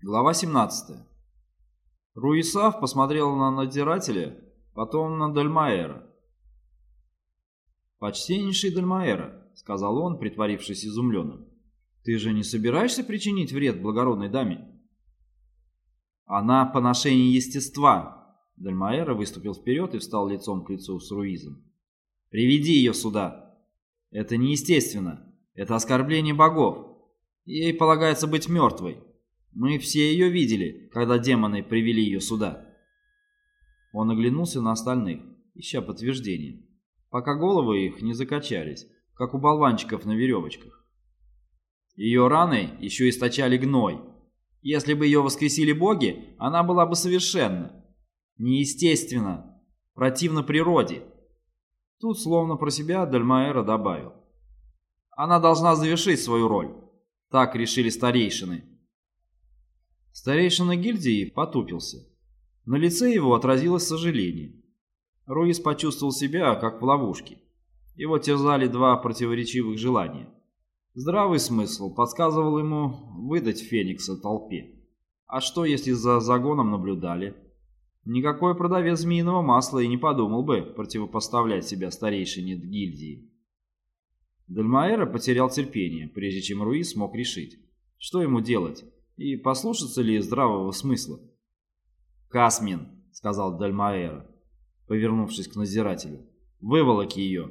Глава 17. Руисав посмотрел на надзирателя, потом на Дальмаэра. «Почтеннейший Дальмаэра», — сказал он, притворившись изумленным, — «ты же не собираешься причинить вред благородной даме?» «Она поношение естества», — Дальмаэра выступил вперед и встал лицом к лицу с Руизом. «Приведи ее сюда. Это неестественно. Это оскорбление богов. Ей полагается быть мертвой. Мы все ее видели, когда демоны привели ее сюда. Он оглянулся на остальных, ища подтверждения, пока головы их не закачались, как у болванчиков на веревочках. Ее раны еще источали гной. Если бы ее воскресили боги, она была бы совершенно, неестественно, противно природе. Тут, словно про себя, Дальмаэра добавил. Она должна завершить свою роль. Так решили старейшины. Старейшина гильдии потупился. На лице его отразилось сожаление. Руис почувствовал себя, как в ловушке. Его терзали два противоречивых желания. Здравый смысл подсказывал ему выдать Феникса толпе. А что, если за загоном наблюдали? Никакой продавец змеиного масла и не подумал бы противопоставлять себя старейшине гильдии. Дальмаэра потерял терпение, прежде чем Руис смог решить, что ему делать и послушаться ли здравого смысла. «Касмин», — сказал Дальмаэра, повернувшись к надзирателю, — «выволоки ее».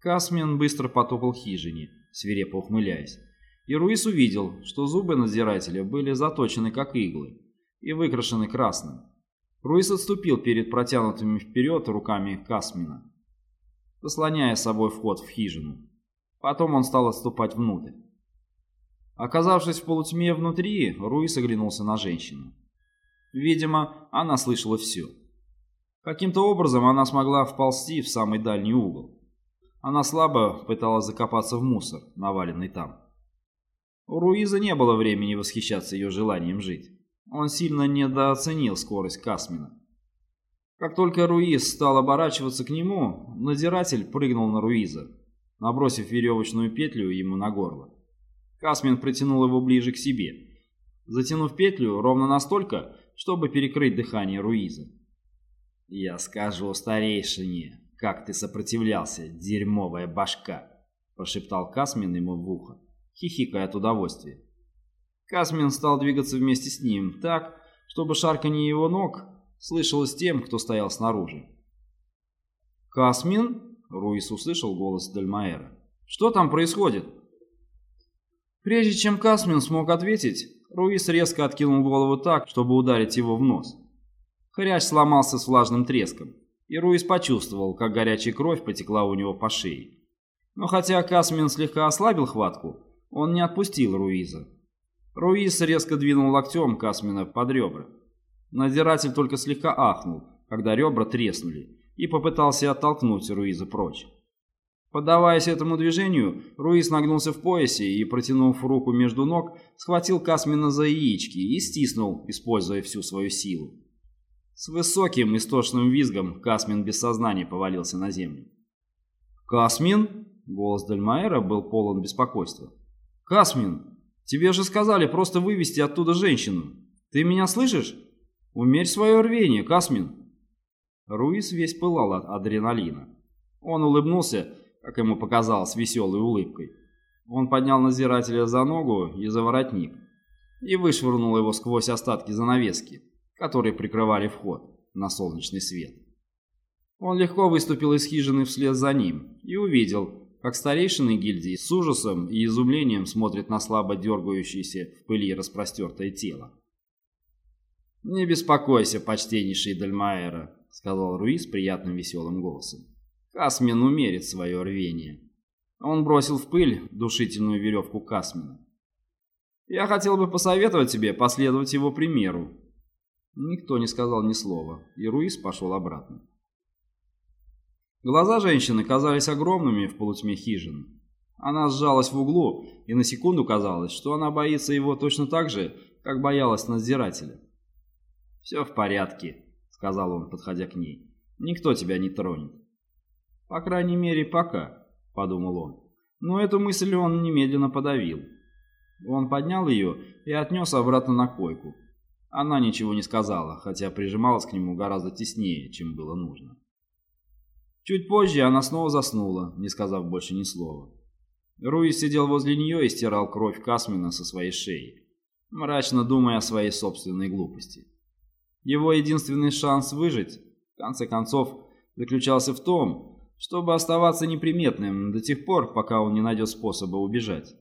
Касмин быстро потопал хижине, свирепо ухмыляясь, и Руис увидел, что зубы надзирателя были заточены как иглы и выкрашены красным. Руис отступил перед протянутыми вперед руками Касмина, заслоняя собой вход в хижину. Потом он стал отступать внутрь. Оказавшись в полутьме внутри, Руис оглянулся на женщину. Видимо, она слышала все. Каким-то образом она смогла вползти в самый дальний угол. Она слабо пыталась закопаться в мусор, наваленный там. У Руиза не было времени восхищаться ее желанием жить. Он сильно недооценил скорость Касмина. Как только Руиз стал оборачиваться к нему, надзиратель прыгнул на Руиза, набросив веревочную петлю ему на горло. Касмин притянул его ближе к себе, затянув петлю ровно настолько, чтобы перекрыть дыхание Руиза. «Я скажу старейшине, как ты сопротивлялся, дерьмовая башка!» прошептал Касмин ему в ухо, хихикая от удовольствия. Касмин стал двигаться вместе с ним так, чтобы шарканье его ног слышалось тем, кто стоял снаружи. «Касмин?» — Руис услышал голос Дальмаэра. «Что там происходит?» Прежде чем Касмин смог ответить, Руис резко откинул голову так, чтобы ударить его в нос. Хрящ сломался с влажным треском, и Руис почувствовал, как горячая кровь потекла у него по шее. Но хотя Касмин слегка ослабил хватку, он не отпустил Руиза. Руис резко двинул локтем Касмина под ребра. Надзиратель только слегка ахнул, когда ребра треснули, и попытался оттолкнуть Руиза прочь. Поддаваясь этому движению, Руис нагнулся в поясе и, протянув руку между ног, схватил Касмина за яички и стиснул, используя всю свою силу. С высоким истошным визгом Касмин без сознания повалился на землю. «Касмин?» — голос Дальмаэра был полон беспокойства. «Касмин, тебе же сказали просто вывести оттуда женщину. Ты меня слышишь? Умерь свое рвение, Касмин!» Руис весь пылал от адреналина. Он улыбнулся, как ему показалось, веселой улыбкой. Он поднял надзирателя за ногу и за воротник и вышвырнул его сквозь остатки занавески, которые прикрывали вход на солнечный свет. Он легко выступил из хижины вслед за ним и увидел, как старейшины гильдии с ужасом и изумлением смотрят на слабо дергающееся в пыли распростертое тело. «Не беспокойся, почтеннейший Дальмаэра», — сказал Руис приятным веселым голосом. Касмин умерит свое рвение. Он бросил в пыль душительную веревку Касмина. Я хотел бы посоветовать тебе последовать его примеру. Никто не сказал ни слова, и Руис пошел обратно. Глаза женщины казались огромными в полутьме хижины. Она сжалась в углу, и на секунду казалось, что она боится его точно так же, как боялась надзирателя. «Все в порядке», — сказал он, подходя к ней. «Никто тебя не тронет». По крайней мере, пока, подумал он. Но эту мысль он немедленно подавил. Он поднял ее и отнес обратно на койку. Она ничего не сказала, хотя прижималась к нему гораздо теснее, чем было нужно. Чуть позже она снова заснула, не сказав больше ни слова. Руис сидел возле нее и стирал кровь Касмина со своей шеи, мрачно думая о своей собственной глупости. Его единственный шанс выжить, в конце концов, заключался в том, чтобы оставаться неприметным до тех пор, пока он не найдет способа убежать.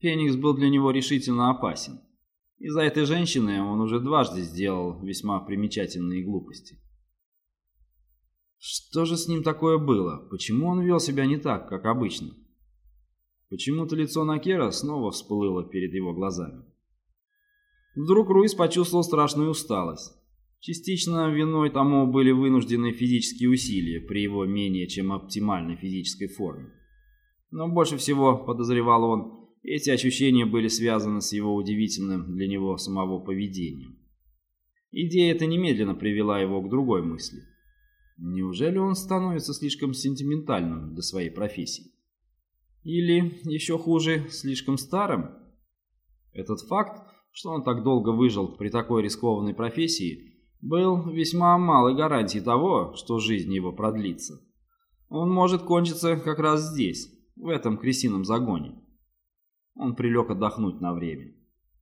Феникс был для него решительно опасен. Из-за этой женщины он уже дважды сделал весьма примечательные глупости. Что же с ним такое было? Почему он вел себя не так, как обычно? Почему-то лицо Накера снова всплыло перед его глазами. Вдруг Руис почувствовал страшную усталость. Частично виной тому были вынуждены физические усилия при его менее чем оптимальной физической форме. Но больше всего, подозревал он, эти ощущения были связаны с его удивительным для него самого поведением. Идея эта немедленно привела его к другой мысли. Неужели он становится слишком сентиментальным для своей профессии? Или, еще хуже, слишком старым? Этот факт, что он так долго выжил при такой рискованной профессии – был весьма малой гарантией того, что жизнь его продлится. Он может кончиться как раз здесь, в этом крысином загоне. Он прилег отдохнуть на время.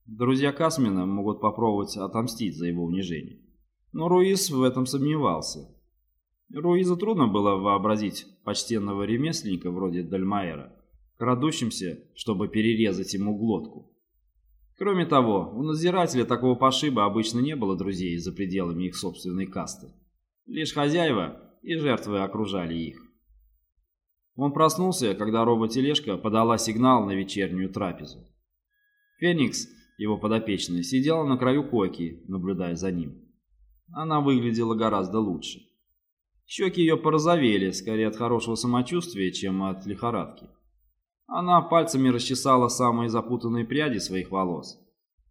Друзья Касмина могут попробовать отомстить за его унижение. Но Руиз в этом сомневался. Руизу трудно было вообразить почтенного ремесленника вроде Дальмаэра, крадущимся, чтобы перерезать ему глотку. Кроме того, у надзирателя такого пошиба обычно не было друзей за пределами их собственной касты. Лишь хозяева и жертвы окружали их. Он проснулся, когда робот-тележка подала сигнал на вечернюю трапезу. Феникс, его подопечная, сидела на краю койки, наблюдая за ним. Она выглядела гораздо лучше. Щеки ее порозовели, скорее от хорошего самочувствия, чем от лихорадки. Она пальцами расчесала самые запутанные пряди своих волос,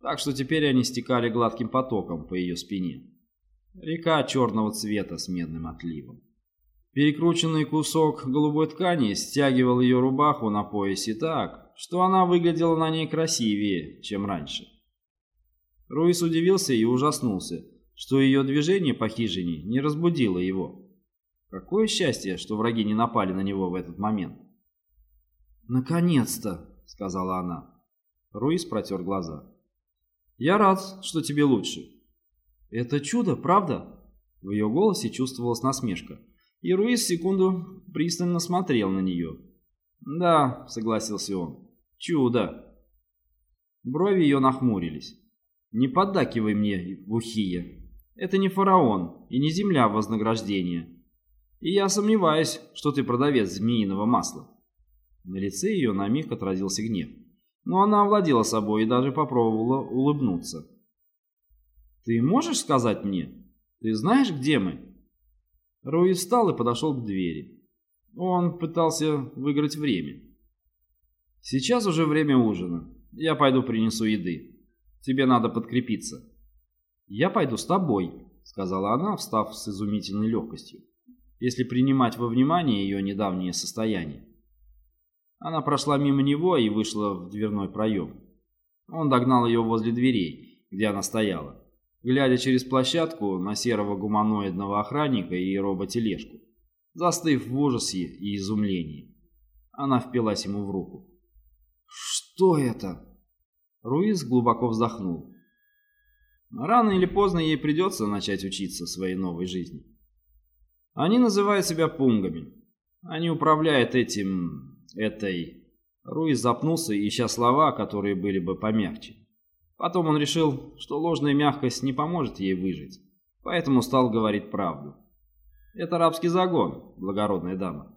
так что теперь они стекали гладким потоком по ее спине. Река черного цвета с медным отливом. Перекрученный кусок голубой ткани стягивал ее рубаху на поясе так, что она выглядела на ней красивее, чем раньше. Руис удивился и ужаснулся, что ее движение по хижине не разбудило его. Какое счастье, что враги не напали на него в этот момент. «Наконец-то!» — сказала она. Руис протер глаза. «Я рад, что тебе лучше». «Это чудо, правда?» В ее голосе чувствовалась насмешка, и Руис секунду пристально смотрел на нее. «Да», — согласился он, — «чудо». Брови ее нахмурились. «Не поддакивай мне, Бухия. Это не фараон и не земля вознаграждения. И я сомневаюсь, что ты продавец змеиного масла». На лице ее на миг отразился гнев. Но она овладела собой и даже попробовала улыбнуться. «Ты можешь сказать мне? Ты знаешь, где мы?» Руи встал и подошел к двери. Он пытался выиграть время. «Сейчас уже время ужина. Я пойду принесу еды. Тебе надо подкрепиться». «Я пойду с тобой», — сказала она, встав с изумительной легкостью, если принимать во внимание ее недавнее состояние. Она прошла мимо него и вышла в дверной проем. Он догнал ее возле дверей, где она стояла, глядя через площадку на серого гуманоидного охранника и роботележку, застыв в ужасе и изумлении. Она впилась ему в руку. «Что это?» Руиз глубоко вздохнул. Рано или поздно ей придется начать учиться своей новой жизни. Они называют себя пунгами. Они управляют этим этой... Руис запнулся, ища слова, которые были бы помягче. Потом он решил, что ложная мягкость не поможет ей выжить, поэтому стал говорить правду. «Это рабский загон, благородная дама».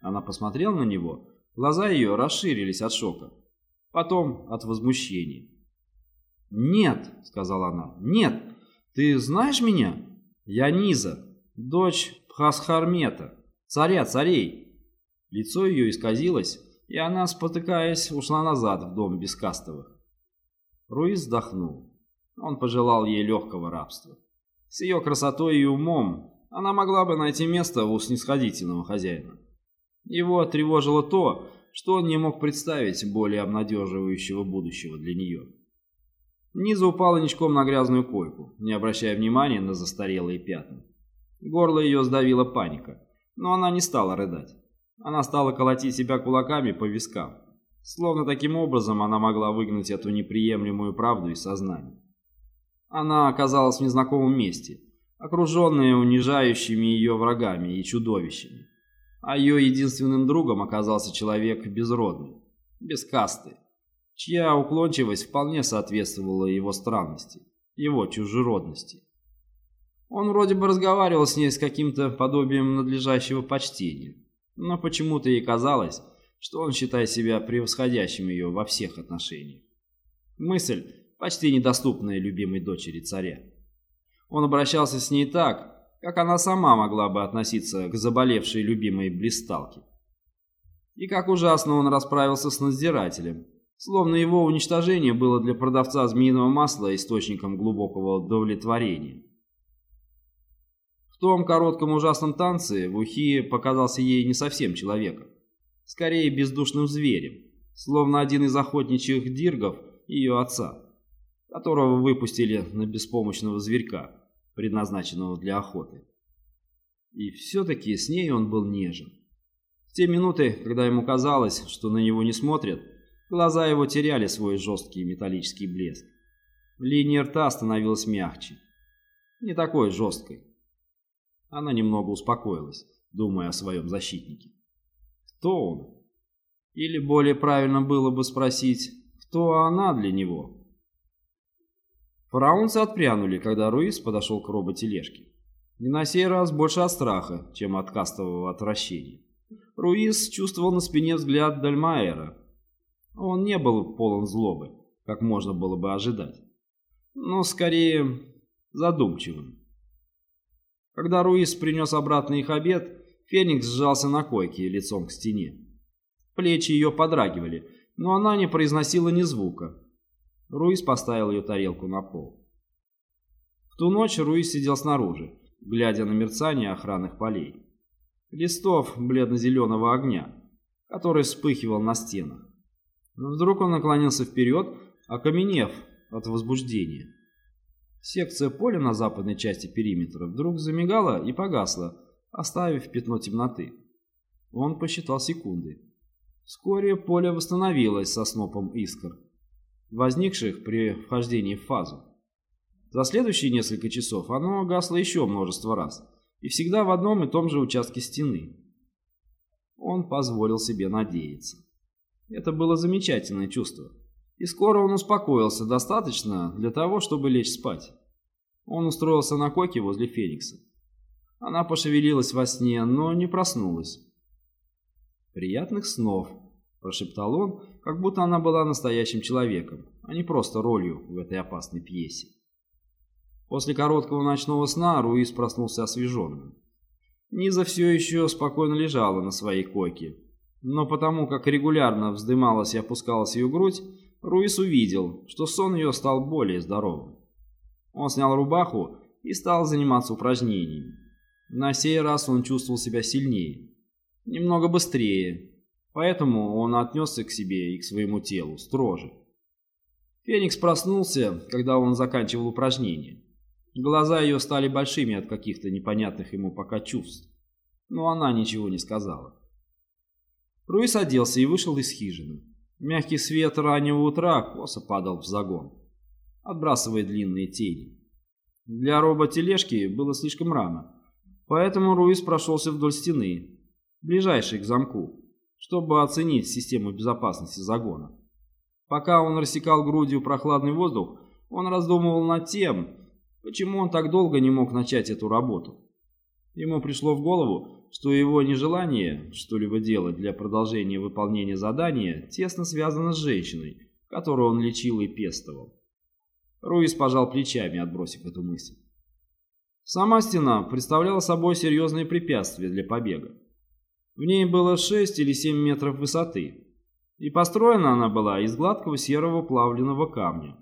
Она посмотрела на него, глаза ее расширились от шока, потом от возмущения. «Нет», — сказала она, — «нет, ты знаешь меня? Я Низа, дочь Пхасхармета, царя царей». Лицо ее исказилось, и она, спотыкаясь, ушла назад в дом Бескастовых. Руиз вздохнул. Он пожелал ей легкого рабства. С ее красотой и умом она могла бы найти место у снисходительного хозяина. Его тревожило то, что он не мог представить более обнадеживающего будущего для нее. Низа упала ничком на грязную койку, не обращая внимания на застарелые пятна. Горло ее сдавила паника, но она не стала рыдать. Она стала колотить себя кулаками по вискам. Словно таким образом она могла выгнать эту неприемлемую правду из сознания. Она оказалась в незнакомом месте, окруженная унижающими ее врагами и чудовищами. А ее единственным другом оказался человек безродный, без касты, чья уклончивость вполне соответствовала его странности, его чужеродности. Он вроде бы разговаривал с ней с каким-то подобием надлежащего почтения, но почему-то ей казалось, что он считает себя превосходящим ее во всех отношениях. Мысль, почти недоступная любимой дочери царя. Он обращался с ней так, как она сама могла бы относиться к заболевшей любимой блисталке. И как ужасно он расправился с надзирателем, словно его уничтожение было для продавца змеиного масла источником глубокого удовлетворения. В том коротком ужасном танце Вухи показался ей не совсем человеком, скорее бездушным зверем, словно один из охотничьих диргов ее отца, которого выпустили на беспомощного зверька, предназначенного для охоты. И все-таки с ней он был нежен. В те минуты, когда ему казалось, что на него не смотрят, глаза его теряли свой жесткий металлический блеск. Линия рта становилась мягче, не такой жесткой, она немного успокоилась, думая о своем защитнике. Кто он? Или более правильно было бы спросить, кто она для него? Фараонцы отпрянули, когда Руис подошел к роботележке. И на сей раз больше от страха, чем от кастового отвращения. Руис чувствовал на спине взгляд Дальмаэра. Он не был полон злобы, как можно было бы ожидать, но скорее задумчивым. Когда Руис принес обратно их обед, Феникс сжался на койке лицом к стене. Плечи ее подрагивали, но она не произносила ни звука. Руис поставил ее тарелку на пол. В ту ночь Руис сидел снаружи, глядя на мерцание охранных полей. Листов бледно-зеленого огня, который вспыхивал на стенах. Вдруг он наклонился вперед, окаменев от возбуждения. Секция поля на западной части периметра вдруг замигала и погасла, оставив пятно темноты. Он посчитал секунды. Вскоре поле восстановилось со снопом искр, возникших при вхождении в фазу. За следующие несколько часов оно гасло еще множество раз, и всегда в одном и том же участке стены. Он позволил себе надеяться. Это было замечательное чувство и скоро он успокоился достаточно для того, чтобы лечь спать. Он устроился на койке возле Феникса. Она пошевелилась во сне, но не проснулась. «Приятных снов», – прошептал он, как будто она была настоящим человеком, а не просто ролью в этой опасной пьесе. После короткого ночного сна Руис проснулся освеженным. Низа все еще спокойно лежала на своей койке, но потому как регулярно вздымалась и опускалась ее грудь, Руис увидел, что сон ее стал более здоровым. Он снял рубаху и стал заниматься упражнениями. На сей раз он чувствовал себя сильнее, немного быстрее, поэтому он отнесся к себе и к своему телу строже. Феникс проснулся, когда он заканчивал упражнение. Глаза ее стали большими от каких-то непонятных ему пока чувств, но она ничего не сказала. Руис оделся и вышел из хижины. Мягкий свет раннего утра косо падал в загон, отбрасывая длинные тени. Для роботележки было слишком рано, поэтому Руис прошелся вдоль стены, ближайшей к замку, чтобы оценить систему безопасности загона. Пока он рассекал грудью прохладный воздух, он раздумывал над тем, почему он так долго не мог начать эту работу. Ему пришло в голову, что его нежелание что-либо делать для продолжения выполнения задания тесно связано с женщиной, которую он лечил и пестовал. Руис пожал плечами, отбросив эту мысль. Сама стена представляла собой серьезное препятствие для побега. В ней было 6 или 7 метров высоты, и построена она была из гладкого серого плавленного камня.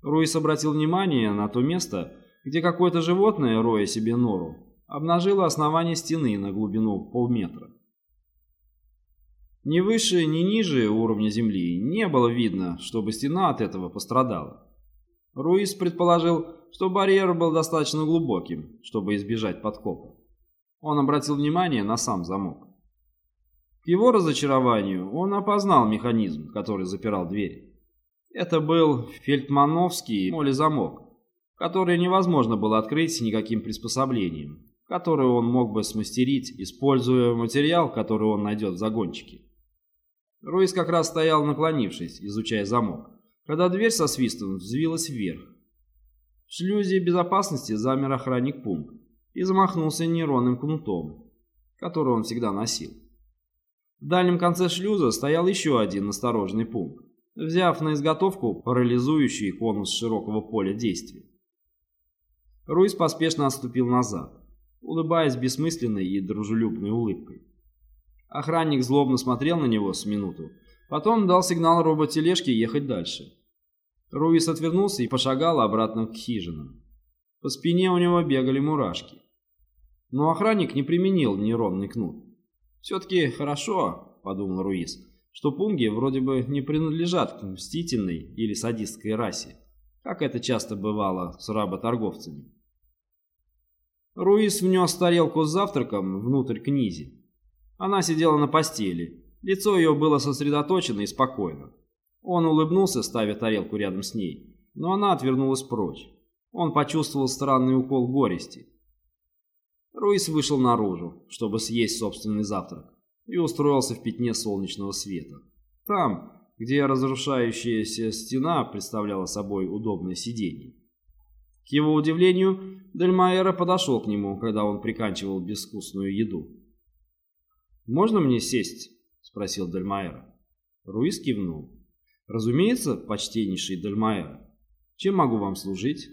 Руис обратил внимание на то место, где какое-то животное, роя себе нору, обнажила основание стены на глубину полметра. Ни выше, ни ниже уровня земли не было видно, чтобы стена от этого пострадала. Руис предположил, что барьер был достаточно глубоким, чтобы избежать подкопа. Он обратил внимание на сам замок. К его разочарованию он опознал механизм, который запирал дверь. Это был фельдмановский молезамок, который невозможно было открыть никаким приспособлением, которое он мог бы смастерить, используя материал, который он найдет в загончике. Руис как раз стоял наклонившись, изучая замок, когда дверь со свистом взвилась вверх. В шлюзе безопасности замер охранник пункт и замахнулся нейронным кнутом, который он всегда носил. В дальнем конце шлюза стоял еще один настороженный пункт, взяв на изготовку парализующий конус широкого поля действия. Руис поспешно отступил назад, улыбаясь бессмысленной и дружелюбной улыбкой. Охранник злобно смотрел на него с минуту, потом дал сигнал роботележке ехать дальше. Руис отвернулся и пошагал обратно к хижинам. По спине у него бегали мурашки. Но охранник не применил нейронный кнут. «Все-таки хорошо», — подумал Руис, «что пунги вроде бы не принадлежат к мстительной или садистской расе, как это часто бывало с работорговцами». Руис внес тарелку с завтраком внутрь книзи. Она сидела на постели. Лицо ее было сосредоточено и спокойно. Он улыбнулся, ставя тарелку рядом с ней, но она отвернулась прочь. Он почувствовал странный укол горести. Руис вышел наружу, чтобы съесть собственный завтрак, и устроился в пятне солнечного света. Там, где разрушающаяся стена представляла собой удобное сиденье. К его удивлению, Дельмайера подошел к нему, когда он приканчивал безвкусную еду. «Можно мне сесть?» – спросил Дельмайера. Руис кивнул. «Разумеется, почтеннейший Дельмайер. Чем могу вам служить?»